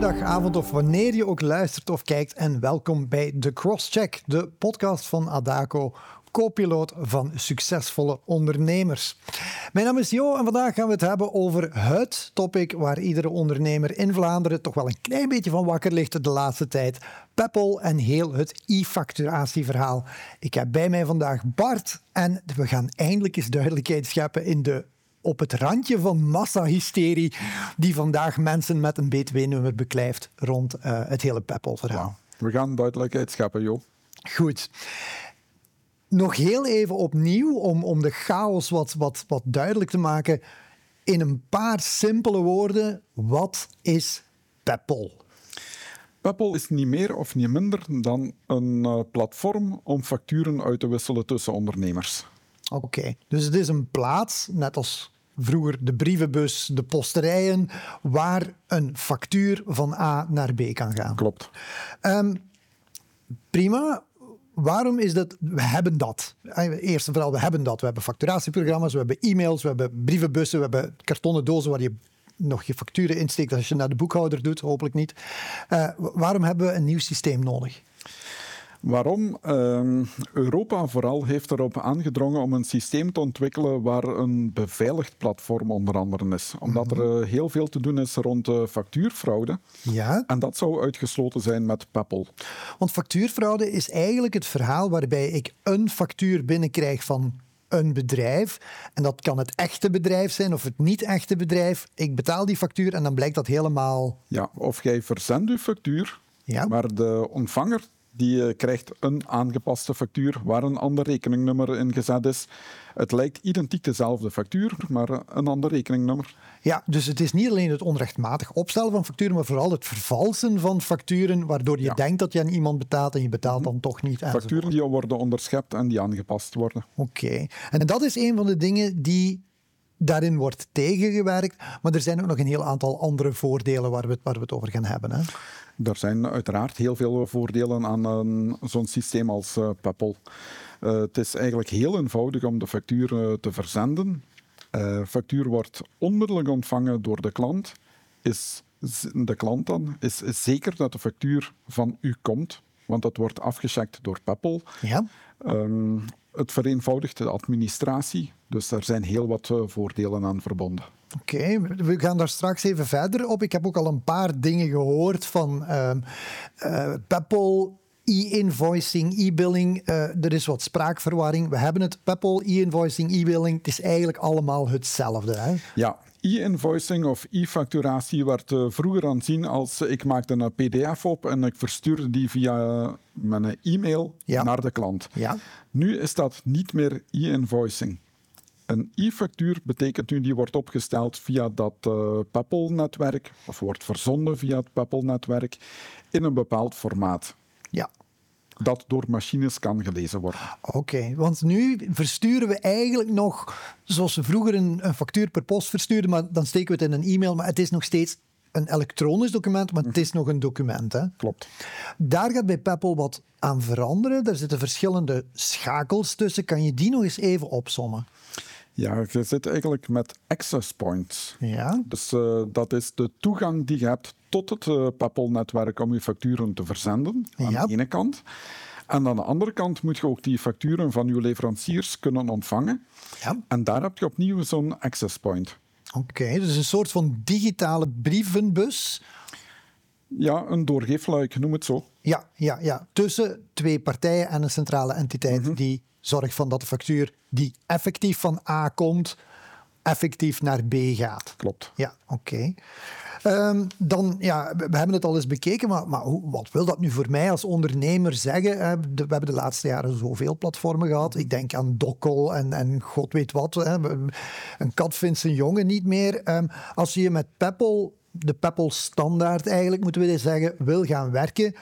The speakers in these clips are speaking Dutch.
middag, avond of wanneer je ook luistert of kijkt. En welkom bij The Crosscheck, de podcast van Adaco, co-piloot van succesvolle ondernemers. Mijn naam is Jo en vandaag gaan we het hebben over het topic waar iedere ondernemer in Vlaanderen toch wel een klein beetje van wakker ligt de laatste tijd. Peppel en heel het e-facturatieverhaal. Ik heb bij mij vandaag Bart en we gaan eindelijk eens duidelijkheid scheppen in de op het randje van massahysterie die vandaag mensen met een BTW-nummer beklijft rond uh, het hele Peppel-verhaal. We gaan duidelijkheid scheppen, joh. Goed. Nog heel even opnieuw om, om de chaos wat, wat, wat duidelijk te maken. In een paar simpele woorden, wat is Peppel? Peppel is niet meer of niet minder dan een uh, platform om facturen uit te wisselen tussen ondernemers. Oké, dus het is een plaats, net als vroeger de brievenbus, de posterijen, waar een factuur van A naar B kan gaan. Klopt. Um, prima. Waarom is dat? We hebben dat. Eerst en vooral, we hebben dat. We hebben facturatieprogramma's, we hebben e-mails, we hebben brievenbussen, we hebben kartonnen dozen waar je nog je facturen insteekt als je naar de boekhouder doet, hopelijk niet. Uh, waarom hebben we een nieuw systeem nodig? Waarom? Uh, Europa vooral heeft erop aangedrongen om een systeem te ontwikkelen waar een beveiligd platform onder andere is. Omdat er mhm. eh, heel veel te doen is rond uh, factuurfraude. Ja. En dat zou uitgesloten zijn met Peppel. Want factuurfraude is eigenlijk het verhaal waarbij ik een factuur binnenkrijg van een bedrijf. En dat kan het echte bedrijf zijn of het niet echte bedrijf. Ik betaal die factuur en dan blijkt dat helemaal. Ja, of jij verzendt je factuur, ja. maar de ontvanger die eh, krijgt een aangepaste factuur waar een ander rekeningnummer in gezet is. Het lijkt identiek dezelfde factuur, maar een ander rekeningnummer. Ja, dus het is niet alleen het onrechtmatig opstellen van facturen, maar vooral het vervalsen van facturen, waardoor je denkt dat je aan iemand betaalt en je betaalt dan toch niet. Facturen die worden onderschept en die aangepast worden. Oké. En dat is een van de dingen die daarin wordt tegengewerkt. Maar er zijn ook nog een heel aantal andere voordelen waar we, waar we het over gaan hebben. Hè? Er zijn uiteraard heel veel voordelen aan zo'n systeem als uh, Peppel. Uh, het is eigenlijk heel eenvoudig om de factuur uh, te verzenden. De factuur wordt onmiddellijk ontvangen door de klant. Is de klant dan is zeker dat de factuur van u komt, want dat wordt afgecheckt door Peppel. Ja. Um, het vereenvoudigt de administratie, dus er zijn heel wat voordelen aan verbonden. Oké, we gaan daar straks even verder op. Ik heb ook al een paar dingen gehoord van uh, uh, Peppel, e-invoicing, e-billing. Uh, er is wat spraakverwarring. We hebben het Peppel, e-invoicing, e-billing. Het is eigenlijk allemaal hetzelfde. Hè? Ja, e-invoicing of e-facturatie werd uh, vroeger aanzien als ik maakte een pdf op en ik verstuurde die via mijn e-mail ja. naar de klant. Ja. Nu is dat niet meer e-invoicing. Een e-factuur betekent nu die wordt opgesteld via dat uh, Peppel-netwerk, of wordt verzonden via het Peppel-netwerk, in een bepaald formaat. Ja. Dat door machines kan gelezen worden. Oké, want nu versturen we eigenlijk nog, zoals we vroeger een, een factuur per post verstuurden, maar dan steken we het in een e-mail, maar het is nog steeds een elektronisch document, maar het is nog een document. Hè? Klopt. Daar gaat bij Peppel wat aan veranderen. Er zitten verschillende schakels tussen. Kan je die nog eens even opsommen? Ja, je zit eigenlijk met access points. Ja. Dus uh, dat is de toegang die je hebt tot het uh, Peppel-netwerk om je facturen te verzenden, aan ja. de ene kant. En aan de andere kant moet je ook die facturen van je leveranciers kunnen ontvangen. Ja. En daar heb je opnieuw zo'n access point. Oké, dus een soort van digitale brievenbus. Ja, een doorgeefluik, noem het zo. Ja, ja, ja. tussen twee partijen en een centrale entiteit mm -hmm. die zorgt van dat de factuur die effectief van A komt, effectief naar B gaat. Klopt. Ja, oké. Okay. Um, dan, ja, we hebben het al eens bekeken, maar, maar hoe, wat wil dat nu voor mij als ondernemer zeggen? we hebben de laatste jaren zoveel platformen gehad. Ik denk aan Dokkel en, en god weet wat. Hè. Een kat vindt zijn jongen niet meer. Um, als je met Peppel, de Peppel standaard eigenlijk, moeten we zeggen, wil gaan werken,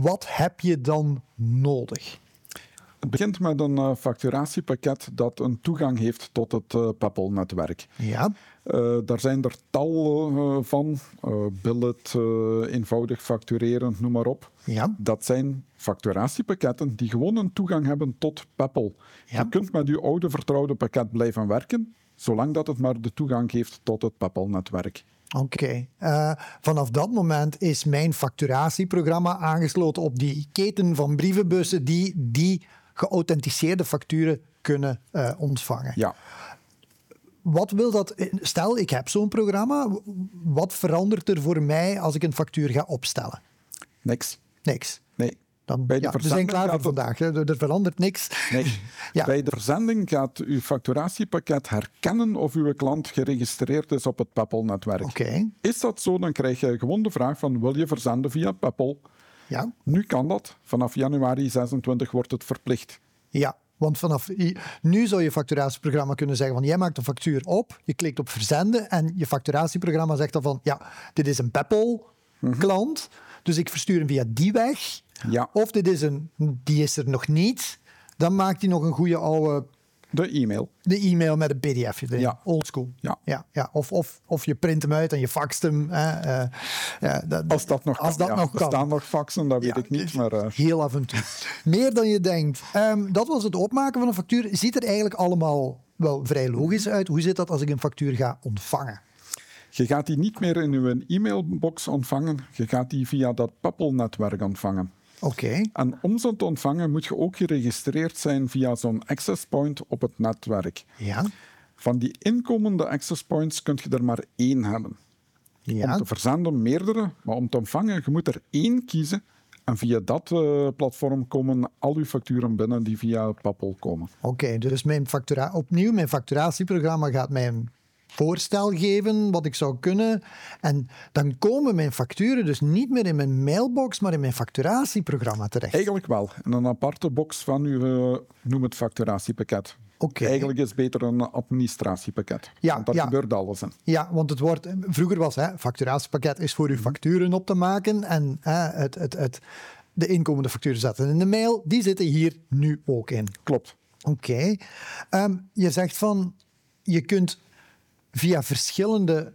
wat heb je dan nodig? Het begint met een uh, facturatiepakket dat een toegang heeft tot het uh, Peppel-netwerk. Ja. Uh, daar zijn er tal van. billet, eenvoudig factureren, noem maar op. Ja. Dat zijn facturatiepakketten die gewoon een toegang hebben tot Peppel. Ja. Je kunt met je oude vertrouwde pakket blijven werken, zolang dat het maar de toegang geeft tot het Peppel-netwerk. Oké. Uh, vanaf dat moment is mijn facturatieprogramma aangesloten op die keten van brievenbussen die die geauthenticeerde facturen kunnen uh, ontvangen. Ja. Wat wil dat? Stel, ik heb zo'n programma. Wat verandert er voor mij als ik een factuur ga opstellen? Niks. Niks. Nee. Dan, Bij de ja, we zijn klaar voor vandaag. Hè. Er verandert niks. Nee. ja. Bij de verzending gaat uw facturatiepakket herkennen of uw klant geregistreerd is op het Peppel-netwerk. Okay. Is dat zo, dan krijg je gewoon de vraag van wil je verzenden via Peppel? Ja. Nu kan dat. Vanaf januari 26 wordt het verplicht. Ja, want vanaf nu zou je facturatieprogramma kunnen zeggen van jij maakt een factuur op, je klikt op verzenden en je facturatieprogramma zegt dan van ja, dit is een Peppel klant, dus ik verstuur hem via die weg. Ja. Of dit is een, die is er nog niet, dan maakt hij nog een goede oude de e-mail. De e-mail met een pdf. Ja. Oldschool. Ja. Ja, ja. Of, of, of je print hem uit en je faxt hem. Uh, ja, dat, als dat nog als kan. Dat nog er staan nog faxen, dat weet ik niet. Maar, uh... Heel af en toe. Meer dan je denkt. Um, dat was het opmaken van een factuur. Ziet er eigenlijk allemaal wel vrij logisch uit. Hoe zit dat als ik een factuur ga ontvangen? Je gaat die niet meer in uw e-mailbox ontvangen. Je gaat die via dat Peppel-netwerk ontvangen. Oké. En om ze te ontvangen moet je ook geregistreerd zijn via zo'n access point op het netwerk. Ja. Van die inkomende access points kun je er maar één hebben. Ja. Om te verzenden meerdere, maar om te ontvangen, je moet er één kiezen. En via dat uh, platform komen al uw facturen binnen die via Pappel komen. Oké, dus mijn factura opnieuw, mijn facturatieprogramma gaat mij een voorstel geven wat ik zou kunnen. En dan komen mijn facturen dus niet meer in mijn mailbox, maar in mijn facturatieprogramma terecht. Eigenlijk wel. In een aparte box van uw, uh, noem het facturatiepakket. Okay. Eigenlijk is het beter een administratiepakket. Ja, want daar ja. gebeurt alles in. Ja, want het wordt, vroeger was het facturatiepakket is voor uw facturen op te maken en hè, het, het, het, de inkomende facturen zetten in de mail. Die zitten hier nu ook in. Klopt. Oké. Okay. Um, je zegt van, je kunt via verschillende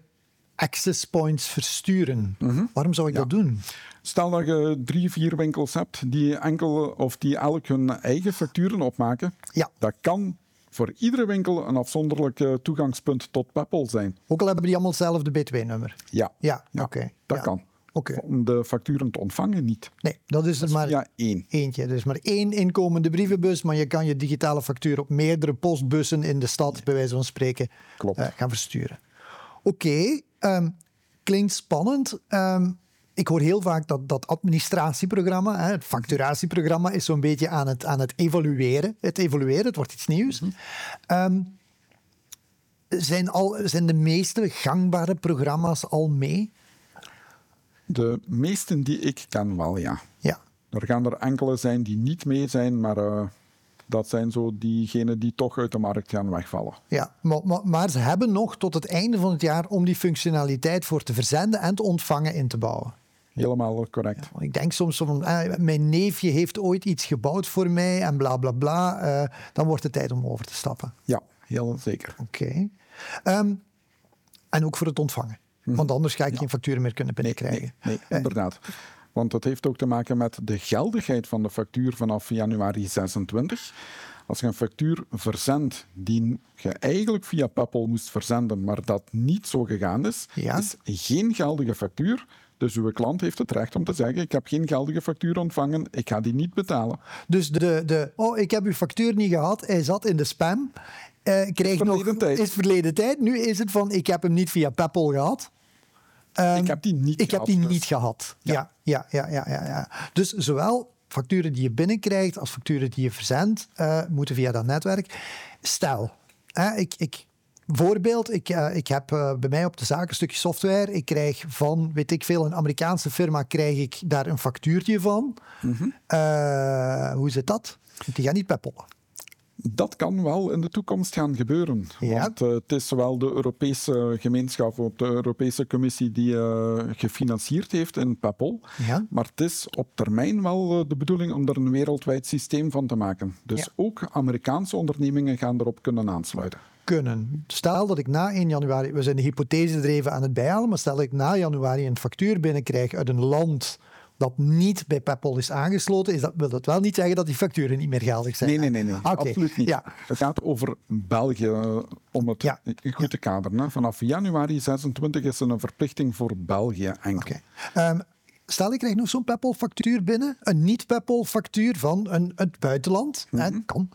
access points versturen. Mm -hmm. Waarom zou ik ja. dat doen? Stel dat je drie, vier winkels hebt die enkel of die elk hun eigen facturen opmaken. Ja. Dat kan voor iedere winkel een afzonderlijk toegangspunt tot Peppel zijn. Ook al hebben die allemaal hetzelfde BTW-nummer. Ja. Ja, ja oké. Dat ja. kan. Okay. Om de facturen te ontvangen niet. Nee, dat is er dat maar ja, één. eentje. Er is maar één inkomende brievenbus, maar je kan je digitale factuur op meerdere postbussen in de stad, bij wijze van spreken, Klopt. Uh, gaan versturen. Oké, okay, um, klinkt spannend. Um, ik hoor heel vaak dat dat administratieprogramma, hè, het facturatieprogramma, is zo'n beetje aan het, aan het evalueren. Het evalueren, het wordt iets nieuws. Mm -hmm. um, zijn, al, zijn de meeste gangbare programma's al mee? De meesten die ik ken wel, ja. Ja. Er gaan er enkele zijn die niet mee zijn, maar uh, dat zijn zo diegenen die toch uit de markt gaan wegvallen. Ja, maar, maar, maar, ze hebben nog tot het einde van het jaar om die functionaliteit voor te verzenden en te ontvangen in te bouwen. Helemaal correct. Ja, ik denk soms van, eh, mijn neefje heeft ooit iets gebouwd voor mij en bla bla bla. Uh, dan wordt het tijd om over te stappen. Ja, heel zeker. Oké. Okay. Um, en ook voor het ontvangen. Hm. Want anders ga ik ja. geen facturen meer kunnen binnenkrijgen. Nee, nee, nee inderdaad. Want dat heeft ook te maken met de geldigheid van de factuur vanaf januari 26. Als je een factuur verzendt die je eigenlijk via Peppel moest verzenden, maar dat niet zo gegaan is, ja. is geen geldige factuur. Dus uw klant heeft het recht om te zeggen: Ik heb geen geldige factuur ontvangen, ik ga die niet betalen. Dus de, de oh, ik heb uw factuur niet gehad, hij zat in de spam. Krijg verleden nog, tijd. Is verleden tijd. Nu is het van: Ik heb hem niet via Peppel gehad. Um, ik heb die niet ik gehad. heb die dus. niet gehad. Ja. Ja, ja, ja, ja, ja. Dus zowel facturen die je binnenkrijgt als facturen die je verzendt, uh, moeten via dat netwerk. Stel, hè, ik, ik, voorbeeld, ik, uh, ik heb uh, bij mij op de zaak een stukje software. Ik krijg van, weet ik veel, een Amerikaanse firma, krijg ik daar een factuurtje van. Mm -hmm. hoe zit dat? Die gaan niet peppelen. Dat kan wel in de toekomst gaan gebeuren. Ja. Want uh, het is zowel de Europese gemeenschap of de Europese Commissie die uh, gefinancierd heeft in Peppel. Ja. Maar het is op termijn wel uh, de bedoeling om er een wereldwijd systeem van te maken. Dus ja. ook Amerikaanse ondernemingen gaan erop kunnen aansluiten. Kunnen. Stel dat ik na 1 januari, we zijn de hypothese aan het bijhalen, maar stel dat ik na januari een factuur binnenkrijg uit een land dat niet bij PayPal is aangesloten, is dat, wil dat wel niet zeggen dat die facturen niet meer geldig zijn. Nee, nee, nee, nee. Ah, absoluut niet. Ja. Het gaat over België, eh, om het Ja. goed te kaderen. Hè. Vanaf januari 26 is er een verplichting voor België enkel. Ehm, stel, ik krijg nog zo'n PayPal-factuur binnen, een niet-PayPal-factuur van een, het buitenland. hè, Mhm. kan.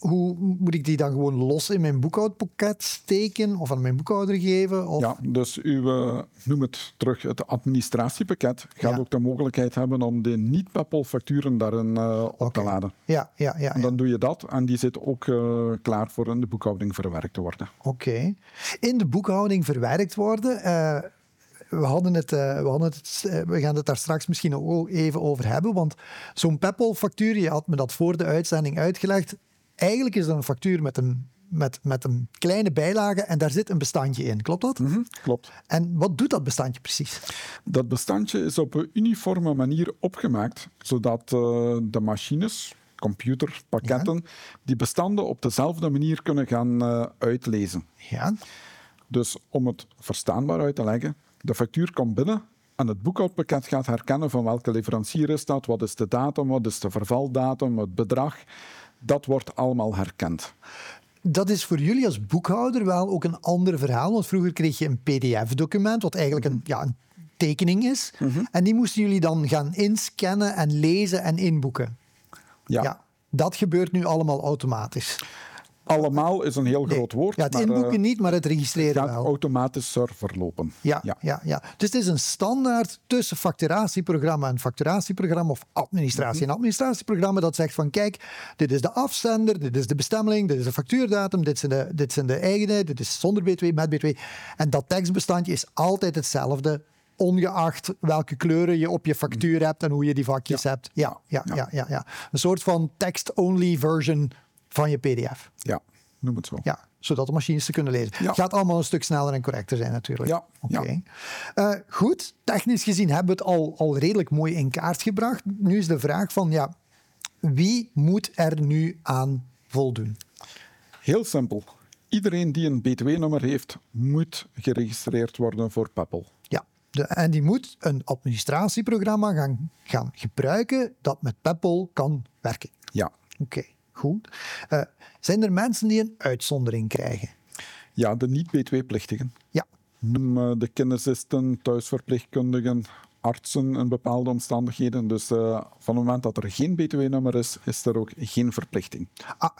Hoe moet ik die dan gewoon los in mijn boekhoudpakket steken of aan mijn boekhouder geven? Of... Ja, dus u, eh, noem het terug, het administratiepakket gaat Ja. ook de mogelijkheid hebben om de niet-PayPal-facturen daarin eh, op te laden. ja, ja, ja. Dan doe je dat en die zit ook eh, klaar voor in de boekhouding verwerkt te worden. Oké. In de boekhouding verwerkt worden. we, hadden het, we, hadden het, we gaan het daar straks misschien ook even over hebben. Want zo'n Peppel-factuur, je had me dat voor de uitzending uitgelegd. Eigenlijk is dat een factuur met een, met, met een kleine bijlage en daar zit een bestandje in. Klopt dat? Hm, Klopt. En wat doet dat bestandje precies? Dat bestandje is op een uniforme manier opgemaakt, zodat eh, de machines, computerpakketten, die bestanden op dezelfde manier kunnen gaan eh, uitlezen. Ja, Dus om het verstaanbaar uit te leggen, de factuur komt binnen en het boekhoudpakket gaat herkennen van welke leverancier is dat, wat is de datum, wat is de vervaldatum, het bedrag. Dat wordt allemaal herkend. dat is voor jullie als boekhouder wel ook een ander verhaal. Want vroeger kreeg je een PDF-document, wat eigenlijk een, ja, een tekening is. En die moesten jullie dan gaan inscannen en lezen en inboeken. Ja, Ja, dat gebeurt nu allemaal automatisch. Allemaal is een heel groot woord. Ja, het maar, inboeken eh, niet, maar het registreren gaat wel. automatisch verlopen. Ja, ja. ja. Ja, Dus het is een standaard tussen facturatieprogramma en facturatieprogramma of administratie en administratieprogramma dat zegt van kijk, dit is de afzender, dit is de bestemming, dit is de factuurdatum, dit zijn de, dit zijn de eigenen, dit is zonder btw, met btw. En dat tekstbestandje is altijd hetzelfde, ongeacht welke kleuren je op je factuur hebt en hoe je die vakjes hebt. Ja, ja, ja. Ja, ja, Een soort van text-only version van je pdf. Ja, noem het zo. Ja, zodat de machines ze kunnen lezen. Ja. Gaat allemaal een stuk sneller en correcter zijn natuurlijk. Ja, Oké. ja. Eh, goed, technisch gezien hebben we het al, al redelijk mooi in kaart gebracht. Nu is de vraag van, ja, wie moet er nu aan voldoen? Heel simpel. Iedereen die een btw-nummer heeft, moet geregistreerd worden voor Peppel. Ja, de, en die moet een administratieprogramma gaan, gaan gebruiken dat met Peppol kan werken. Ja. Oké, goed. Eh, zijn er mensen die een uitzondering krijgen? Ja, de niet-btw-plichtigen. Ja, Noem eh, de kinesisten, thuisverpleegkundigen, artsen in bepaalde omstandigheden. Dus eh, van het moment dat er geen btw-nummer is, is er ook geen verplichting. Ah,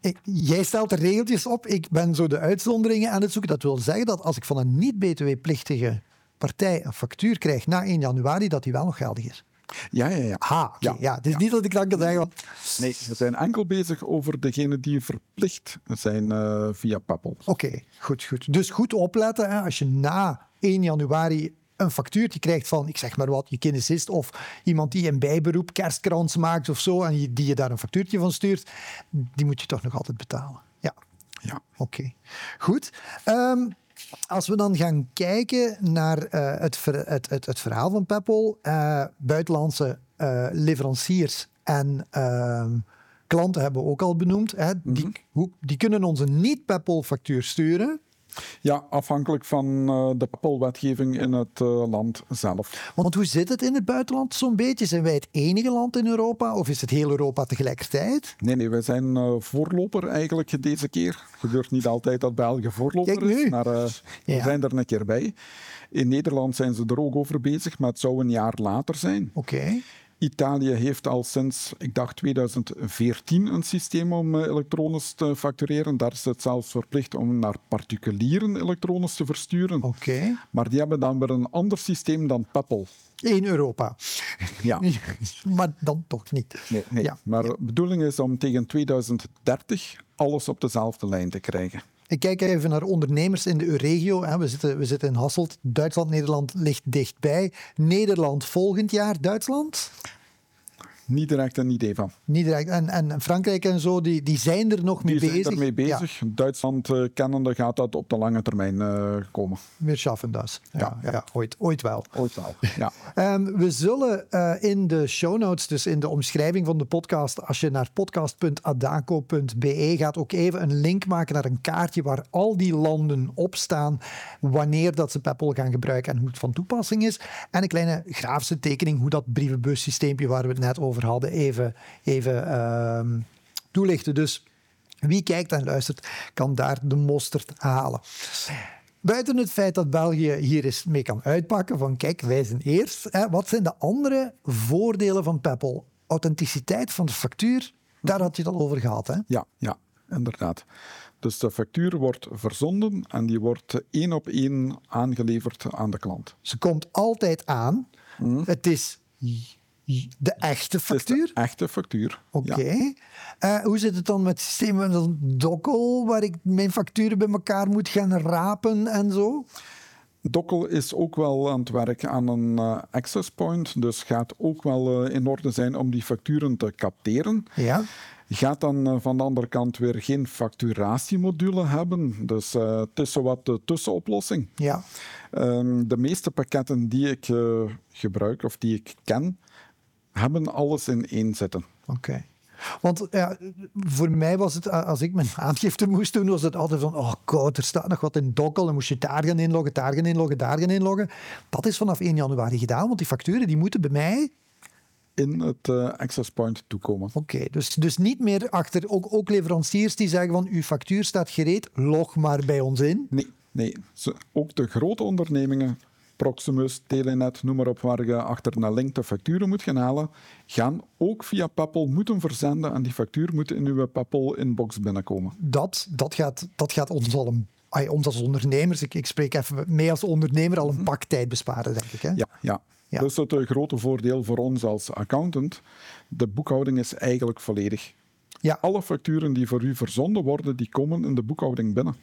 ik- jij stelt de regeltjes op, ik ben zo de uitzonderingen aan het zoeken. Dat wil zeggen dat als ik van een niet-BTW-plichtige partij een factuur krijg na 1 januari, dat die wel nog geldig is. Ja, ja, ja. Ah. Ja. ja. Het is niet dat ik dan kan zeggen, Nee, we zijn enkel bezig over degenen die verplicht zijn eh, via Peppel. oké, goed, goed. Dus goed opletten, hè, als je na 1 januari een factuurtje krijgt van, ik zeg maar wat, je kinesist of iemand die een bijberoep kerstkrans maakt of zo, en die je daar een factuurtje van stuurt, die moet je toch nog altijd betalen. Ja. Ja. Oké, goed. Ehm, als we dan gaan kijken naar eh, het, ver- het, het, het verhaal van Peppol, eh, buitenlandse eh, leveranciers en ehm, klanten hebben we ook al benoemd. Hè, die, hoe, die kunnen ons een niet-Peppol-factuur sturen. Ja, afhankelijk van eh, de Peppel-wetgeving in het eh, land zelf. Want hoe zit het in het buitenland zo'n beetje? Zijn wij het enige land in Europa of is het heel Europa tegelijkertijd? Nee, nee, wij zijn eh, voorloper eigenlijk deze keer. Het gebeurt niet altijd dat België voorloper is, maar we Ja. zijn er een keer bij. In Nederland zijn ze er ook over bezig, maar het zou een jaar later zijn. Oké. Italië heeft al sinds, ik dacht 2014, een systeem om eh, elektronisch te factureren. Daar is het zelfs verplicht om naar particulieren elektronisch te versturen. Oké. Maar die hebben dan weer een ander systeem dan Peppel. In Europa. Ja. maar dan toch niet. Nee, nee. Ja. Maar de bedoeling is om tegen 2030 alles op dezelfde lijn te krijgen. Ik kijk even naar ondernemers in de EU-regio. hè. We zitten, we zitten in Hasselt. Duitsland, Nederland ligt dichtbij. Nederland volgend jaar. Duitsland? Niet direct een idee van. Niet direct. En, en Frankrijk en zo, die, die zijn er nog mee Die bezig. zijn ermee Ja, bezig. Duitsland uh, kennende gaat dat op de lange termijn uh, komen. meer schaffen dat. Ja, ja. ja, ooit, ooit wel. Ooit wel, ja. Um, we zullen uh, in de show notes, dus in de omschrijving van de podcast, als je naar podcast.adaco.be gaat, ook even een link maken naar een kaartje waar al die landen op staan, wanneer dat ze Peppol gaan gebruiken en hoe het van toepassing is. En een kleine grafische tekening hoe dat brievenbussysteempje waar we het net over hadden, even, even uh, toelichten. Dus wie kijkt en luistert, kan daar de mosterd halen. Buiten het feit dat België hier eens mee kan uitpakken van kijk, wij zijn eerst. Hè, wat zijn de andere voordelen van Peppol? Authenticiteit van de factuur, daar had je het al over gehad. Hè? Ja, ja, inderdaad. Dus de factuur wordt verzonden en die wordt één op één aangeleverd aan de klant. Ze komt altijd aan. Mm. Het is de echte factuur? de echte factuur. Oké. Okay. Ja. Uh, hoe zit het dan met het systeem met een dokkel, waar ik mijn facturen bij elkaar moet gaan rapen en zo? Dokkel is ook wel aan het werk aan een uh, access point, dus gaat ook wel uh, in orde zijn om die facturen te capteren. Ja. Gaat dan van de andere kant weer geen facturatiemodule hebben, dus het is zowat de tussenoplossing. Ja. Um, de meeste pakketten die ik gebruik of die ik ken, hebben alles in één zitten. Oké. Okay. Want ja, voor mij was het, als ik mijn aangifte moest doen, was het altijd van, oh god, er staat nog wat in dokkel, dan moest je daar gaan inloggen, daar gaan inloggen, daar gaan inloggen. Dat is vanaf 1 januari gedaan, want die facturen die moeten bij mij in het uh, access point toekomen. Oké, okay, dus, dus niet meer achter, ook, ook leveranciers die zeggen van, uw factuur staat gereed, log maar bij ons in. Nee, nee. ook de grote ondernemingen Proximus, Telenet, noem maar op, waar je achter een link de facturen moet gaan halen, gaan ook via Peppol moeten verzenden en die factuur moet in uw Peppol-inbox binnenkomen. Dat, dat, gaat, dat gaat ons al een ay, ons als ondernemers, ik, ik, spreek even mee als ondernemer, al een pak tijd besparen, denk ik. Hè? Ja, ja. ja. Dus het grote voordeel voor ons als accountant, de boekhouding is eigenlijk volledig. Ja. Alle facturen die voor u verzonden worden, die komen in de boekhouding binnen.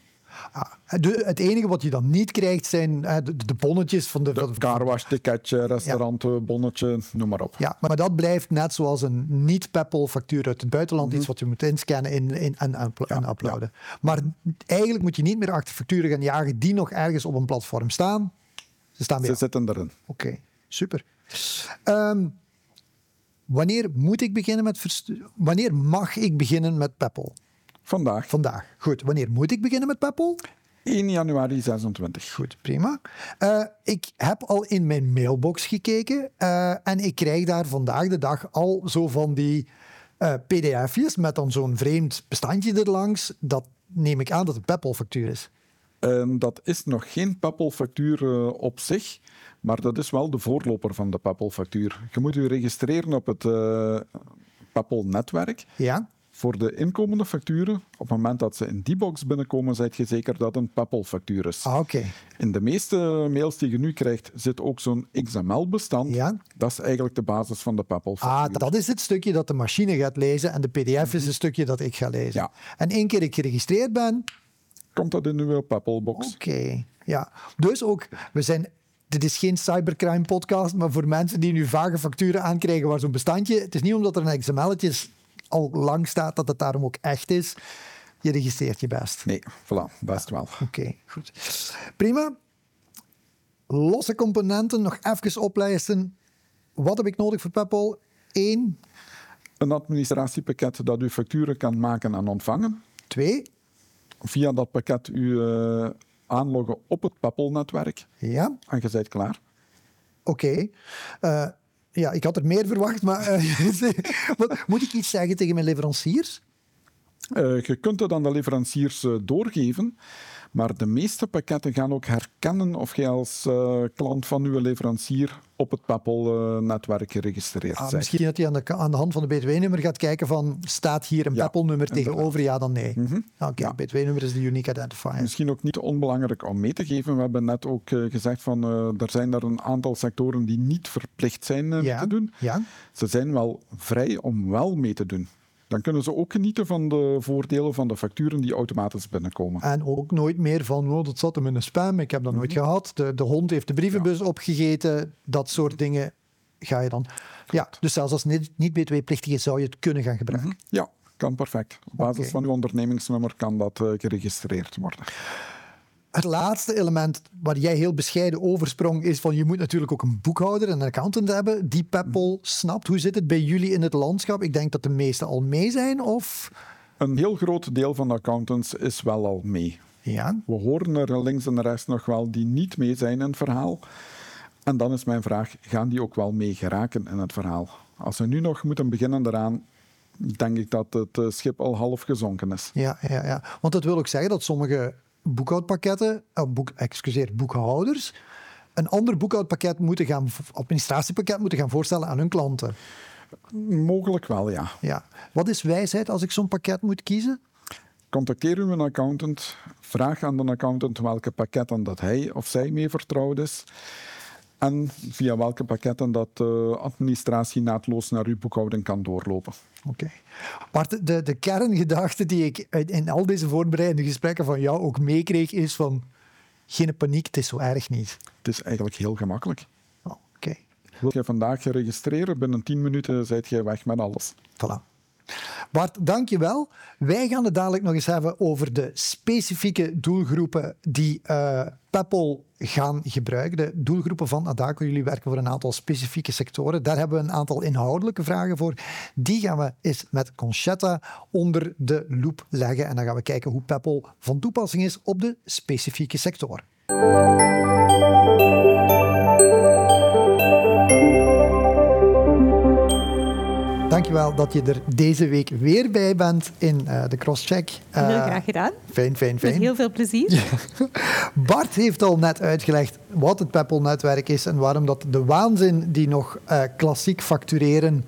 Ah, de, het enige wat je dan niet krijgt zijn de, de bonnetjes van de... de carwash, ticketje, restaurant, ja. bonnetje, noem maar op. Ja, maar dat blijft net zoals een niet-Peppel-factuur uit het buitenland, mm-hmm. iets wat je moet inscannen in, in, en, en, ja, en uploaden. Ja. Maar eigenlijk moet je niet meer achter facturen gaan jagen die nog ergens op een platform staan. Ze staan bij Ze zitten erin. Oké, okay, super. Um, wanneer moet ik beginnen met... Wanneer mag ik beginnen met Peppel? Vandaag. Vandaag. Goed. Wanneer moet ik beginnen met Peppel? 1 januari 26. Goed, prima. Uh, ik heb al in mijn mailbox gekeken uh, en ik krijg daar vandaag de dag al zo van die uh, pdf'jes met dan zo'n vreemd bestandje erlangs. Dat neem ik aan dat een Peppel-factuur is. Um, dat is nog geen Peppel-factuur op zich, maar dat is wel de voorloper van de Peppel-factuur. Je moet je registreren op het Peppel-netwerk. Ja voor de inkomende facturen, op het moment dat ze in die box binnenkomen, zijt je zeker dat een Peppel-factuur is. Ah, oké. In de meeste mails die je nu krijgt, zit ook zo'n XML-bestand. Ja. Dat is eigenlijk de basis van de Peppel-factuur. Ah, dat is het stukje dat de machine gaat lezen en de pdf is het stukje dat ik ga lezen. Ja. En één keer ik geregistreerd ben... Komt dat in uw Peppel-box. Oké, okay. ja. Dus ook, we zijn dit is geen cybercrime podcast, maar voor mensen die nu vage facturen aankrijgen waar zo'n bestandje... Het is niet omdat er een XML'tje al lang staat dat het daarom ook echt is. Je registreert je best. Nee, voilà, best wel. Oké, okay, goed. Prima. Losse componenten, nog even oplijsten. Wat heb ik nodig voor Peppol? Eén. Een administratiepakket dat u facturen kan maken en ontvangen. Twee. Via dat pakket u uh, aanloggen op het Peppol-netwerk. Ja. En je bent klaar. Oké. Okay. Uh, ja, ik had er meer verwacht, maar uh, moet ik iets zeggen tegen mijn leveranciers? Uh, je kunt het aan de leveranciers uh, doorgeven, maar de meeste pakketten gaan ook herkennen of jij als uh, klant van uw leverancier op het Peppel-netwerk geregistreerd ah. Misschien dat hij aan de, aan de hand van de BTW-nummer gaat kijken van staat hier een Ja, Peppel-nummer tegenover, ja dan nee. Mhm. Oké, Ja. BTW-nummer is de unique identifier. Misschien ook niet onbelangrijk om mee te geven. We hebben net ook eh, gezegd van eh, er zijn er een aantal sectoren die niet verplicht zijn eh, mee ja. te doen. Ja, Ze zijn wel vrij om wel mee te doen. Dan kunnen ze ook genieten van de voordelen van de facturen die automatisch binnenkomen. en ook nooit meer van, oh, dat zat hem in een spam, ik heb dat nooit Mhm. gehad. De, de hond heeft de brievenbus opgegeten, dat soort dingen. ga je dan... Ja, dus zelfs als niet, niet BTW-plichtig is, zou je het kunnen gaan gebruiken. Mhm. Ja, kan perfect. Op basis van uw ondernemingsnummer kan dat eh, geregistreerd worden. Het laatste element waar jij heel bescheiden oversprong is van je moet natuurlijk ook een boekhouder en een accountant hebben die Peppol snapt. Hoe zit het bij jullie in het landschap? Ik denk dat de meesten al mee zijn of... Een heel groot deel van de accountants is wel al mee. Ja, We horen er links en rechts nog wel die niet mee zijn in het verhaal. En dan is mijn vraag, gaan die ook wel mee geraken in het verhaal? Als we nu nog moeten beginnen eraan, denk ik dat het eh, schip al half gezonken is. ja, ja, ja. Want dat wil ook zeggen dat sommige boekhoudpakketten, eh, boek, excuseer, boekhouders, een ander boekhoudpakket moeten gaan, administratiepakket moeten gaan voorstellen aan hun klanten. Mogelijk wel, ja. Ja. Wat is wijsheid als ik zo'n pakket moet kiezen? Contacteer uw accountant, vraag aan de accountant welke pakketten dat hij of zij mee vertrouwd is en via welke pakketten dat de administratie naadloos naar uw boekhouding kan doorlopen. Oké. Maar de, de, kerngedachte die ik in al deze voorbereidende gesprekken van jou ook meekreeg, is van geen paniek, het is zo erg niet. Het is eigenlijk heel gemakkelijk. Oh, Oké, Wil je vandaag je registreren, binnen 10 minuten zijt je weg met alles. voilà. Bart, dank je wel. Wij gaan het dadelijk nog eens hebben over de specifieke doelgroepen die eh Peppol gaan gebruiken. De doelgroepen van Adaco. Jullie werken voor een aantal specifieke sectoren. Daar hebben we een aantal inhoudelijke vragen voor. Die gaan we eens met Conchetta onder de loep leggen. En dan gaan we kijken hoe Peppol van toepassing is op de specifieke sectoren. Dankjewel dat je er deze week weer bij bent in eh, de crosscheck. Heel Eh, graag gedaan. Fijn, fijn, Met fijn. heel veel plezier. Bart heeft al net uitgelegd wat het Peppel-netwerk is en waarom dat de waanzin die nog eh, klassiek factureren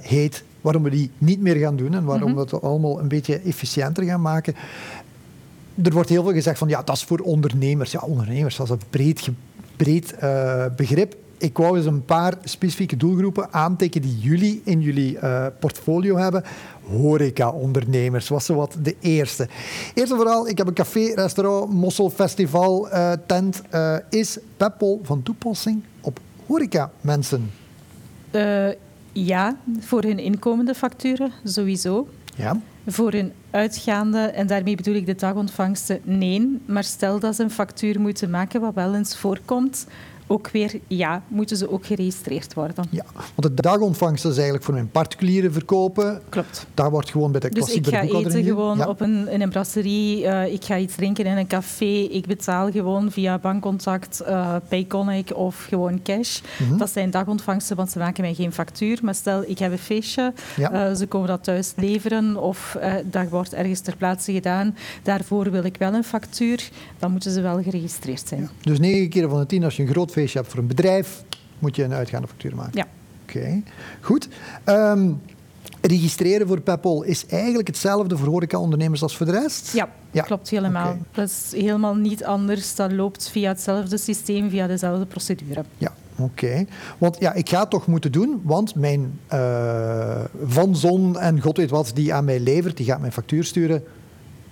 heet, waarom we die niet meer gaan doen en waarom we het allemaal een beetje efficiënter gaan maken. Er wordt heel veel gezegd van ja, dat is voor ondernemers. Ja, ondernemers, dat is een breed, breed begrip. Ik wou eens een paar specifieke doelgroepen aantikken die jullie in jullie eh, portfolio hebben. Horeca-ondernemers was zo wat de eerste. Eerst en vooral, ik heb een café, restaurant, mosselfestival, eh, tent. Eh, is Peppol van toepassing op horeca-mensen? Ja, voor hun inkomende facturen sowieso. Ja. Voor hun uitgaande, en daarmee bedoel ik de dagontvangsten, nee. Maar stel dat ze een factuur moeten maken, wat wel eens voorkomt, ook weer ja, moeten ze ook geregistreerd worden. ja, want de dagontvangst is eigenlijk voor mijn particuliere verkopen. Klopt. Daar wordt gewoon bij de Dus klassiek ik bij de ga eten gewoon ja. op een, in een brasserie, eh, ik ga iets drinken in een café, ik betaal gewoon via bankcontact, eh Payconic of gewoon cash. Mhm. Dat zijn dagontvangsten, want ze maken mij geen factuur. Maar stel, ik heb een feestje, Ja. eh, ze komen dat thuis leveren of dat wordt ergens ter plaatse gedaan. Daarvoor wil ik wel een factuur, dan moeten ze wel geregistreerd zijn. Ja. Dus negen keer van de tien, als je een groot feestje hebt voor een bedrijf, moet je een uitgaande factuur maken. Oké, goed. Ehm, registreren voor Peppol is eigenlijk hetzelfde voor horeca-ondernemers als voor de rest? Ja, Ja, klopt helemaal. Dat is helemaal niet anders. Dat loopt via hetzelfde systeem, via dezelfde procedure. Ja, oké. Want ja, ik ga het toch moeten doen, want mijn eh, Van Zon en god weet wat die aan mij levert, die gaat mijn factuur sturen.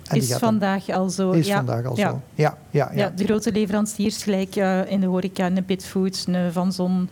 En is vandaag al zo. is ja. vandaag al ja. zo. Ja, ja, ja. Ja, de grote leveranciers, gelijk eh, in de horeca, een Bitfood, een Van Zon,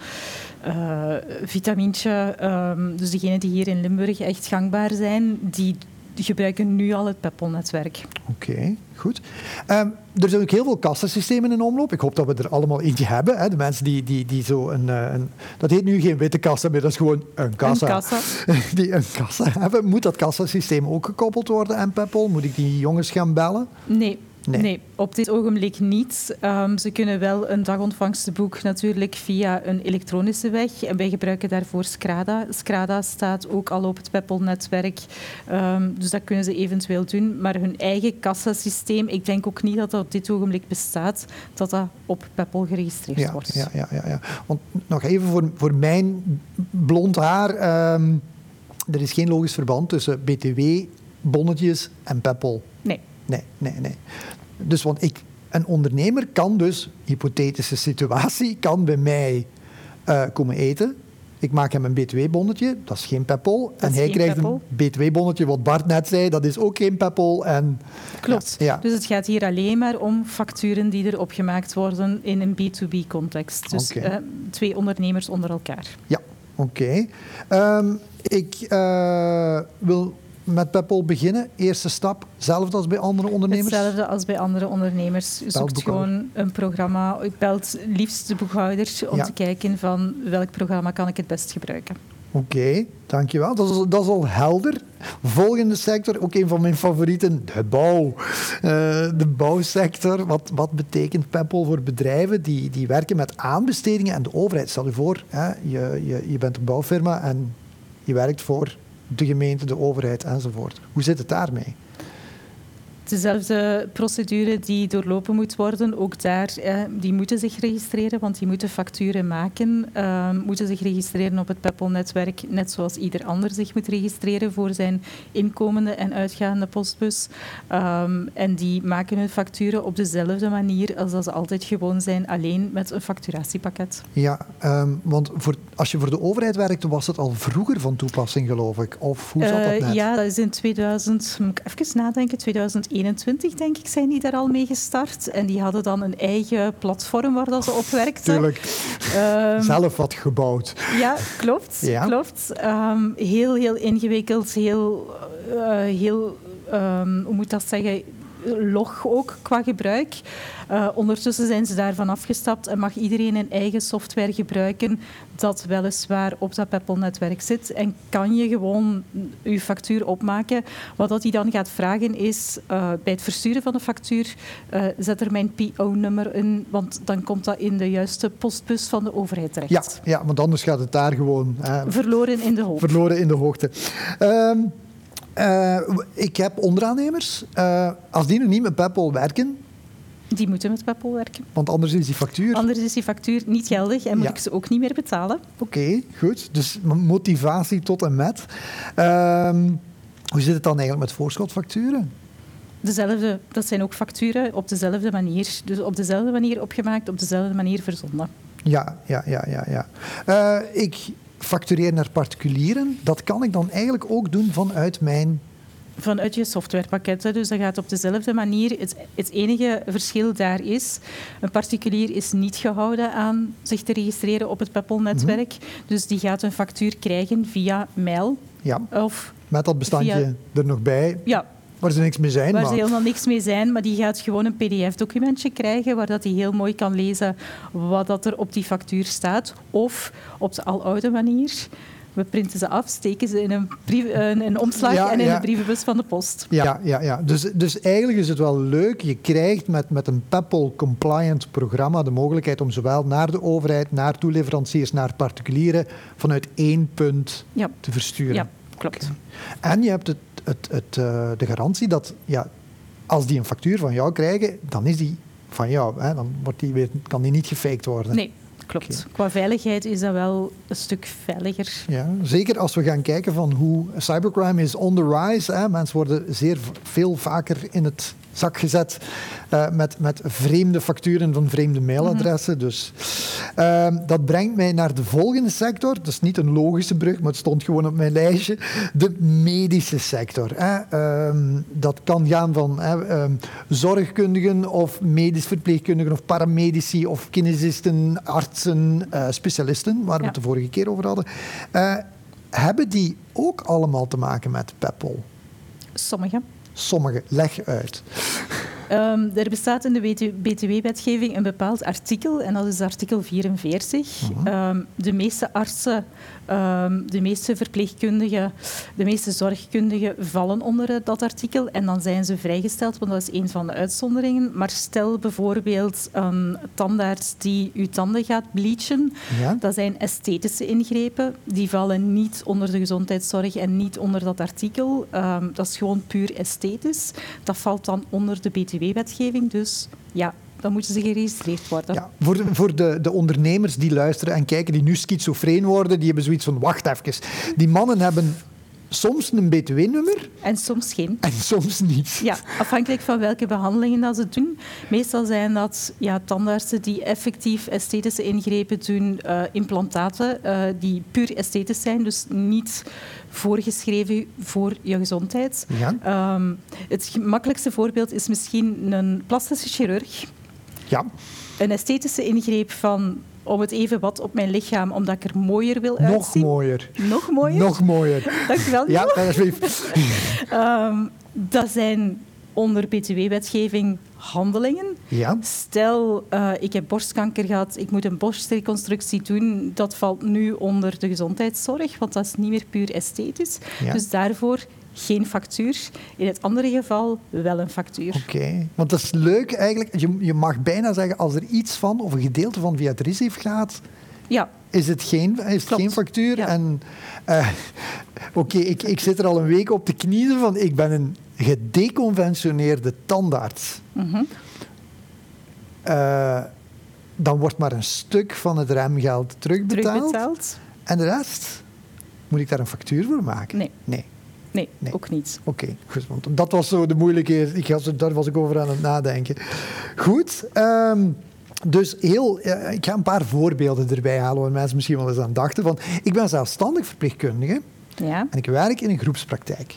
eh Vitamintje. ehm, dus degenen die hier in Limburg echt gangbaar zijn, die gebruiken nu al het Peppel-netwerk. Oké, goed. Ehm, er zijn ook heel veel kassasystemen in omloop. Ik hoop dat we er allemaal eentje hebben. Hè. De mensen die, die, die zo een, eh, een... Dat heet nu geen witte kassa meer, dat is gewoon een kassa. Een kassa. Die een kassa hebben. Moet dat kassasysteem ook gekoppeld worden aan Peppol? Moet ik die jongens gaan bellen? Nee. Nee. Nee. op dit ogenblik niet. Ehm, ze kunnen wel een dagontvangstenboek natuurlijk via een elektronische weg. En wij gebruiken daarvoor Scrada. Scrada staat ook al op het Peppel-netwerk. Ehm, dus dat kunnen ze eventueel doen. Maar hun eigen kassasysteem, ik denk ook niet dat dat op dit ogenblik bestaat, dat dat op Peppel geregistreerd Ja, wordt. ja, ja, ja, ja. Want nog even voor, voor mijn blond haar. ehm, er is geen logisch verband tussen BTW-bonnetjes en Peppol. Nee. Nee, nee, nee. Dus want ik, een ondernemer kan dus, hypothetische situatie, kan bij mij eh, komen eten. Ik maak hem een B2-bonnetje, dat is geen Peppol. Dat En hij krijgt een B2-bonnetje, wat Bart net zei, dat is ook geen Peppol. En, Klopt. Ja. Dus het gaat hier alleen maar om facturen die erop gemaakt worden in een B2B-context. Dus eh, twee ondernemers onder elkaar. Ja, oké. Ehm, ik eh, wil met Peppol beginnen. Eerste stap, hetzelfde als bij andere ondernemers? Hetzelfde als bij andere ondernemers. Je zoekt gewoon een programma. Je belt liefst de boekhouder om Ja. te kijken van welk programma kan ik het best gebruiken. Oké, dankjewel. Dat is, dat is al helder. Volgende sector, ook een van mijn favorieten, de bouw. Eh, de bouwsector, wat, wat betekent Peppol voor bedrijven die, die werken met aanbestedingen en de overheid? Stel je voor, hè, je, je, je bent een bouwfirma en je werkt voor de gemeente, de overheid enzovoort. Hoe zit het daarmee? Dezelfde procedure die doorlopen moet worden, ook daar, eh, die moeten zich registreren, want die moeten facturen maken, eh, moeten zich registreren op het Peppel-netwerk, net zoals ieder ander zich moet registreren voor zijn inkomende en uitgaande postbus. Ehm, en die maken hun facturen op dezelfde manier als dat ze altijd gewoon zijn, alleen met een facturatiepakket. Ja, ehm, want voor, als je voor de overheid werkte, was het al vroeger van toepassing, geloof ik. Of hoe zat dat Eh, net? ja, dat is in 2000, moet ik even nadenken, 2021 denk ik, zijn die daar al mee gestart. En die hadden dan een eigen platform waar dat ze op werkten. Tuurlijk, Ehm, zelf wat gebouwd. ja, klopt. Ja. klopt. Ehm, heel, heel ingewikkeld, heel, eh, heel ehm, hoe moet dat zeggen, log ook qua gebruik. Eh, ondertussen zijn ze daarvan afgestapt en mag iedereen een eigen software gebruiken dat weliswaar op dat Peppel-netwerk zit. En kan je gewoon je factuur opmaken. Wat dat hij dan gaat vragen is, eh, bij het versturen van de factuur, eh, zet er mijn PO-nummer in, want dan komt dat in de juiste postbus van de overheid terecht. Ja, ja, want anders gaat het daar gewoon Verloren in de hoop. verloren in de hoogte. Ehm, eh, ik heb onderaannemers. Als die nu niet met Peppol werken, Die moeten met Peppel werken. want anders is die factuur... Anders is die factuur niet geldig en moet Ja. ik ze ook niet meer betalen. Oké, goed. Dus motivatie tot en met. Ehm, hoe zit het dan eigenlijk met voorschotfacturen? Dezelfde, dat zijn ook facturen op dezelfde manier. Dus op dezelfde manier opgemaakt, op dezelfde manier verzonden. Ja, ja, ja, ja. ja. Eh, ik factureer naar particulieren. Dat kan ik dan eigenlijk ook doen vanuit mijn... Vanuit je softwarepakket. hè. Dus dat gaat op dezelfde manier. Het, het enige verschil daar is, een particulier is niet gehouden aan zich te registreren op het Peppel-netwerk. Dus die gaat een factuur krijgen via mail Ja, of met dat bestandje Via- er nog bij, ja, waar ze niks mee zijn. waar maar... ze helemaal niks mee zijn, maar die gaat gewoon een pdf-documentje krijgen waar dat hij heel mooi kan lezen wat dat er op die factuur staat. Of op de aloude manier. We printen ze af, steken ze in een, brief, een, een omslag Ja, en in ja. de brievenbus van de post. Ja, ja, ja. Dus, dus eigenlijk is het wel leuk. Je krijgt met, met een Peppol-compliant programma de mogelijkheid om zowel naar de overheid, naar toeleveranciers, naar particulieren vanuit één punt Ja, te versturen. ja klopt. En je hebt het, het, het, eh, de garantie dat ja, als die een factuur van jou krijgen, dan is die van jou. Hè? Dan wordt die weer, kan die niet gefaked worden. Nee, klopt. Qua veiligheid is dat wel een stuk veiliger. Ja, zeker als we gaan kijken van hoe cybercrime is on the rise. Hè. Mensen worden zeer veel vaker in het zak gezet eh, met, met vreemde facturen van vreemde mailadressen. Dus ehm, dat brengt mij naar de volgende sector. Dat is niet een logische brug, maar het stond gewoon op mijn lijstje. De medische sector. Hè. Ehm, dat kan gaan van hè, ehm, zorgkundigen of medisch verpleegkundigen of paramedici of kinesisten, artsen, eh, specialisten, waar we het de vorige keer over hadden. Eh, hebben die ook allemaal te maken met Peppol? Sommige. Sommige, leg uit. Ehm, er bestaat in de BTW-wetgeving een bepaald artikel, en dat is artikel 44. Ehm, de meeste artsen, ehm, de meeste verpleegkundigen, de meeste zorgkundigen vallen onder dat artikel en dan zijn ze vrijgesteld, want dat is een van de uitzonderingen. Maar stel bijvoorbeeld een tandarts die uw tanden gaat bleachen, Ja? dat zijn esthetische ingrepen. Die vallen niet onder de gezondheidszorg en niet onder dat artikel. Dat is gewoon puur esthetisch. Dat valt dan onder de BTW-wetgeving. Dus ja, dan moeten ze geregistreerd worden. Ja, voor de, voor de, de ondernemers die luisteren en kijken, die nu schizofreen worden, die hebben zoiets van, wacht even. Die mannen hebben soms een btw-nummer En soms geen. en soms niet. Ja, afhankelijk van welke behandelingen dat ze doen. Meestal zijn dat ja, tandartsen die effectief esthetische ingrepen doen, eh, implantaten eh, die puur esthetisch zijn, dus niet voorgeschreven voor je gezondheid. Ja. Ehm, het makkelijkste voorbeeld is misschien een plastische chirurg. Ja, Een esthetische ingreep van om het even wat op mijn lichaam, omdat ik er mooier wil nog uitzien. mooier. Nog mooier? Nog mooier. Dank je wel. Ja, alsjeblieft. Ehm, dat zijn onder btw-wetgeving handelingen. Ja, Stel, eh, ik heb borstkanker gehad, ik moet een borstreconstructie doen. Dat valt nu onder de gezondheidszorg, want dat is niet meer puur esthetisch. Ja. Dus daarvoor geen factuur. In het andere geval wel een factuur. oké. Want dat is leuk eigenlijk. Je, je mag bijna zeggen, als er iets van, of een gedeelte van via het RISIF gaat, Ja, is het geen, is het geen factuur. Ja. En eh, oké, ik, ik zit er al een week op te kniezen van, ik ben een gedeconventioneerde tandarts. mhm. Eh, dan wordt maar een stuk van het remgeld terugbetaald. terugbetaald? En de rest, moet ik daar een factuur voor maken? Nee. Nee. Nee, Nee. ook niet. Oké, goed. Want dat was zo de moeilijke. Ik, was- daar was ik over aan het nadenken. Goed. ehm, dus heel, eh, ik ga een paar voorbeelden erbij halen waar mensen misschien wel eens aan dachten. Van, ik ben zelfstandig verpleegkundige Ja, en ik werk in een groepspraktijk.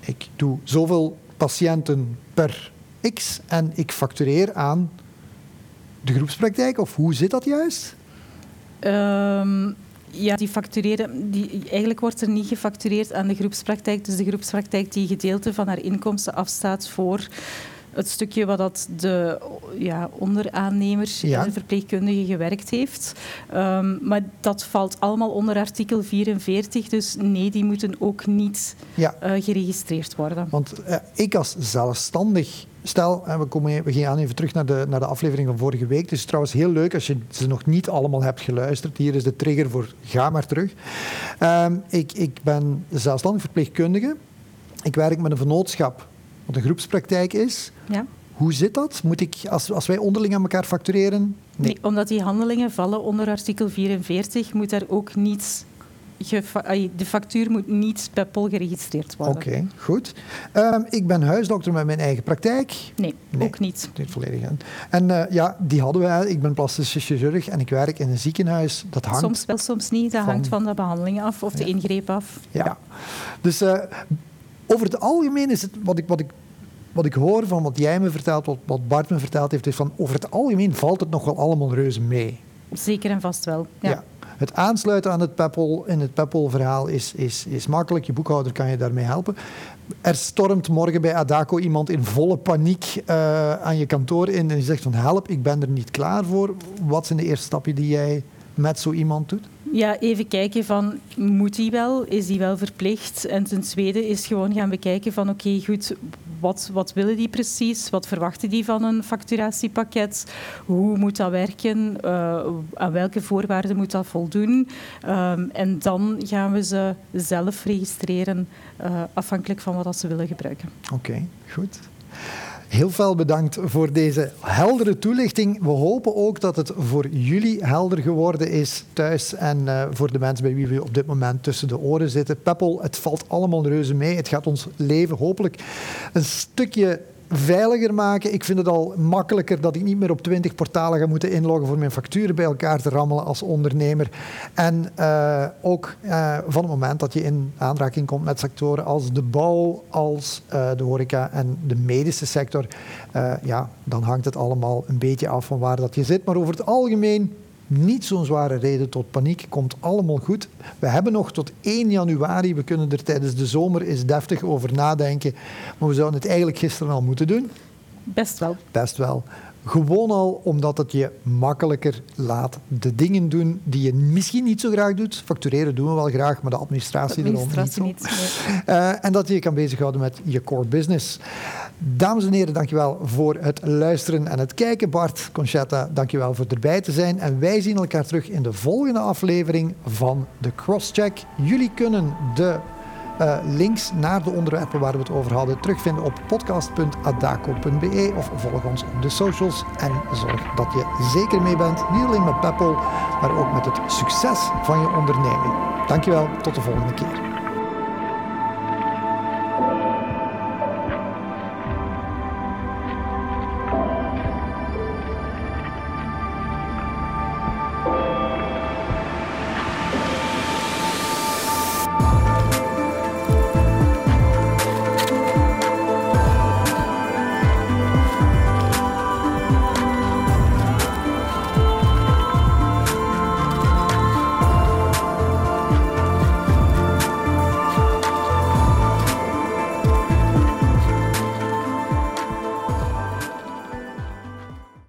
Ik doe zoveel patiënten per x en ik factureer aan de groepspraktijk. Of hoe zit dat juist? Ehm, ja, die factureren, die, eigenlijk wordt er niet gefactureerd aan de groepspraktijk. Dus de groepspraktijk die gedeelte van haar inkomsten afstaat voor het stukje wat dat de ja, onderaannemer, Ja. de verpleegkundige, gewerkt heeft. Ehm, maar dat valt allemaal onder artikel 44, dus nee, die moeten ook niet Ja, eh, geregistreerd worden. Want eh, ik als zelfstandig, stel, we, komen, we gaan even terug naar de, naar de aflevering van vorige week. Het is trouwens heel leuk als je ze nog niet allemaal hebt geluisterd. Hier is de trigger voor ga maar terug. Ehm, ik, ik ben zelfstandig verpleegkundige. Ik werk met een vennootschap, wat een groepspraktijk is. Ja? Hoe zit dat? Moet ik, als, als wij onderling aan elkaar factureren? Nee. omdat die handelingen vallen onder artikel 44, moet er ook niet... De factuur moet niet bij POL geregistreerd worden. Oké, goed. Ehm, ik ben huisdokter met mijn eigen praktijk. Nee, Nee. ook niet. Dit volledig aan. En eh, ja, die hadden wij. Ik ben plastische chirurg en ik werk in een ziekenhuis. Dat hangt. Soms wel, soms niet. Dat van- hangt van de behandeling af of de ingreep af. Ja. Dus eh, over het algemeen is het wat ik, wat ik, wat ik hoor van wat jij me vertelt, wat, wat Bart me verteld heeft, is van over het algemeen valt het nog wel allemaal reuze mee. Zeker en vast wel. Ja. Het aansluiten aan het Peppel in het Peppel-verhaal is, is, is makkelijk. Je boekhouder kan je daarmee helpen. Er stormt morgen bij Adaco iemand in volle paniek eh, aan je kantoor in en die zegt van help, ik ben er niet klaar voor. Wat zijn de eerste stappen die jij met zo iemand doet? Ja, even kijken van, moet die wel? Is die wel verplicht? En ten tweede is gewoon gaan bekijken van, oké, goed, wat, wat willen die precies? Wat verwachten die van een facturatiepakket? Hoe moet dat werken? Eh, aan welke voorwaarden moet dat voldoen? Ehm, en dan gaan we ze zelf registreren, eh, afhankelijk van wat dat ze willen gebruiken. Oké, goed. Heel veel bedankt voor deze heldere toelichting. We hopen ook dat het voor jullie helder geworden is thuis en eh, voor de mensen bij wie we op dit moment tussen de oren zitten. Peppel, het valt allemaal reuze mee. Het gaat ons leven hopelijk een stukje veiliger maken. Ik vind het al makkelijker dat ik niet meer op 20 portalen ga moeten inloggen voor mijn facturen bij elkaar te rammelen als ondernemer. En eh, ook eh, van het moment dat je in aanraking komt met sectoren als de bouw, als eh, de horeca en de medische sector, ja, dan hangt het allemaal een beetje af van waar dat je zit. Maar over het algemeen niet zo'n zware reden tot paniek. Komt allemaal goed. We hebben nog tot 1 januari. We kunnen er tijdens de zomer eens deftig over nadenken. Maar we zouden het eigenlijk gisteren al moeten doen. Best wel. Best wel. Gewoon al omdat het je makkelijker laat de dingen doen die je misschien niet zo graag doet. Factureren doen we wel graag, maar de administratie, Administratie erom niet zo. niet. nee. Eh, en dat je je kan bezighouden met je core business. Dames en heren, dankjewel voor het luisteren en het kijken. Bart, Conchetta, dankjewel voor erbij te zijn. En wij zien elkaar terug in de volgende aflevering van de Crosscheck. Jullie kunnen de eh, links naar de onderwerpen waar we het over hadden terugvinden op podcast.adaco.be of volg ons op de socials. En zorg dat je zeker mee bent, niet alleen met Peppel, maar ook met het succes van je onderneming. Dankjewel, tot de volgende keer.